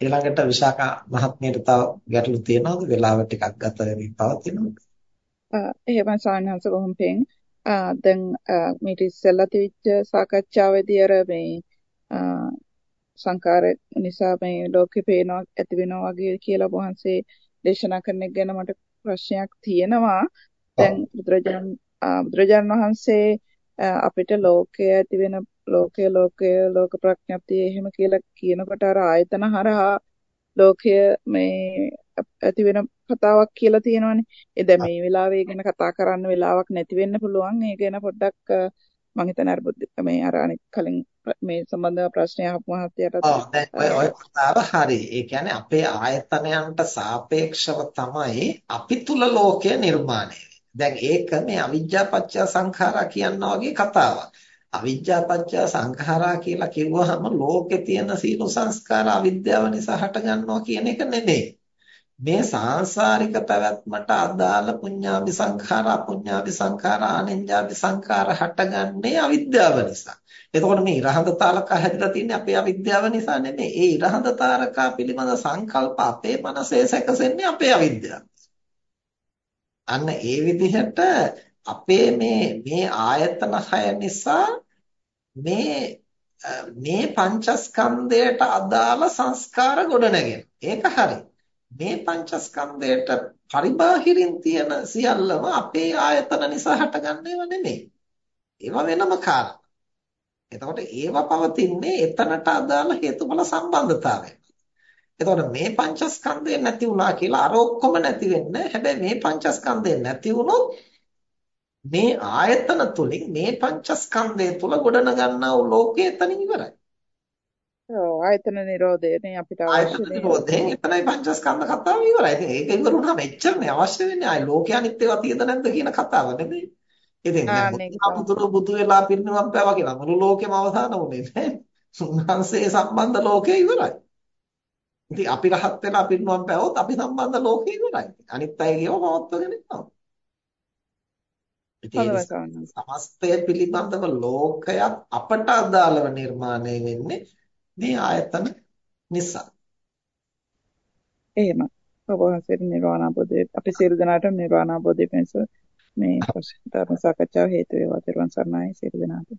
ඊළඟට විශාඛා මහත්මියට තව ගැටලු තියෙනවද? වෙලාව ටිකක් ගත වෙමින් පවතිනවා. එහෙම සානහස බොහොම පෙන්. දැන් මේක ඉස්සෙල්ලා තිබිච්ච සාකච්ඡාවේදී අර මේ සංකාර නිසා මේ ලෝකේ පේනවා ඇති වෙනවා වගේ කියලා වහන්සේ දේශනා කරන එක ගැන මට ප්‍රශ්නයක් තියෙනවා. දැන් බුදුරජාණන් බුදුරජාණන් වහන්සේ අපිට ලෝකයේ ඇති වෙන ලෝකය ලෝකය ලෝක ප්‍රඥප්තිය එහෙම කියලා කියනකොට අර ආයතන හරහා ලෝකය මේ ඇති වෙන කතාවක් කියලා තියෙනවානේ. ඒ දැන් මේ වෙලාවේ ගැන කතා කරන්න වෙලාවක් නැති වෙන්න පුළුවන්. ඒ ගැන පොඩ්ඩක් මම හිතන අර මේ අර අනිත් කලින් මේ සම්බන්ධව ප්‍රශ්න අහපු මහත්තයාට ඔව් දැන් ඔය ඔය කතාව හරි. ඒ කියන්නේ අපේ ආයතනයන්ට සාපේක්ෂව තමයි අපි තුල ලෝකය නිර්මාණය දැන් ඒක මේ අවිජ්ජා පත්‍ය සංඛාරා කියනවා වගේ කතාවක්. අවිජ්ජා පත්‍ය සංඛාරා කියලා කිව්වහම ලෝකේ තියෙන සීල සංස්කාර අවිද්‍යාව නිසා හට ගන්නවා කියන එක නෙමෙයි. මේ සාංශාරික පැවැත්මට අදාළ පුඤ්ඤාභි සංඛාර අපුඤ්ඤාභි සංඛාර ආනෙන්ජාභි සංඛාර හටගන්නේ අවිද්‍යාව නිසා. එතකොට මේ ඉරහඳ තාලකා හැදිලා තින්නේ අපේ අවිද්‍යාව නිසා නෙමෙයි. ඒ ඉරහඳ තාරකා පිළිබඳ සංකල්ප අපේ මනසේ සැකසෙන්නේ අපේ අවිද්‍යාව. අන්න ඒ විදිහට අපේ මේ මේ ආයතන හය නිසා මේ මේ පංචස්කන්ධයට අදාළ සංස්කාර ගොඩනගෙන. ඒක හරි. මේ පංචස්කන්ධයට පරිබාහිරින් තියෙන සියල්ලම අපේ ආයතන නිසා හටගන්න ඒවා නෙමෙයි. ඒවා වෙනම කාරණා. එතකොට ඒවා පවතින්නේ එතනට අදාළ හේතුඵල සම්බන්ධතාවය. එතකොට මේ පංචස්කන්ධය නැති වුණා කියලා අර ඔක්කොම නැති වෙන්නේ. හැබැයි මේ පංචස්කන්ධය නැති වුණොත් මේ ආයතන තුලින් මේ පංචස්කන්ධය තුල ගොඩන ගන්නා වූ ලෝකය එතනින් ඉවරයි. ඔව් ආයතන නිරෝධයනේ අපිට අවශ්‍ය ආයතන නිරෝධයෙන් එතනයි පංචස්කන්ධ කතාව ඉවරයි. ඉතින් ඒක ඉවර වුණාම එච්චරනේ අවශ්‍ය වෙන්නේ. ආයි ලෝකය අනිත්‍යව තියෙද නැද්ද කියන කතාව නෙමෙයි. ඉතින් බුදුරු බුදු වෙලා පිරිනිවන් පෑවා කියලා මුළු ලෝකෙම අවසන් වුණේ නැහැ. උන්වහන්සේ සම්බන්ධ ලෝකය ඉවරයි. ඉතින් අපි රහත් වෙලා පිරිනුවම් පෑවොත් අපි සම්බන්ධ ලෝකේ ඉවරයි. අනිත් අයගේව පවත්වගෙන යනවා. ඉතින් සමස්තය පිළිබඳව ලෝකයක් අපට අදාළව නිර්මාණය වෙන්නේ මේ ආයතන නිසා. එහෙම. ඔබ වහන්සේ නිර්වාණ අවබෝධය අපි සියලු දෙනාට නිර්වාණ අවබෝධය පිණිස මේ ධර්ම සාකච්ඡාව හේතු වේවා. ත්වන් සරණයි සියලු දෙනාට.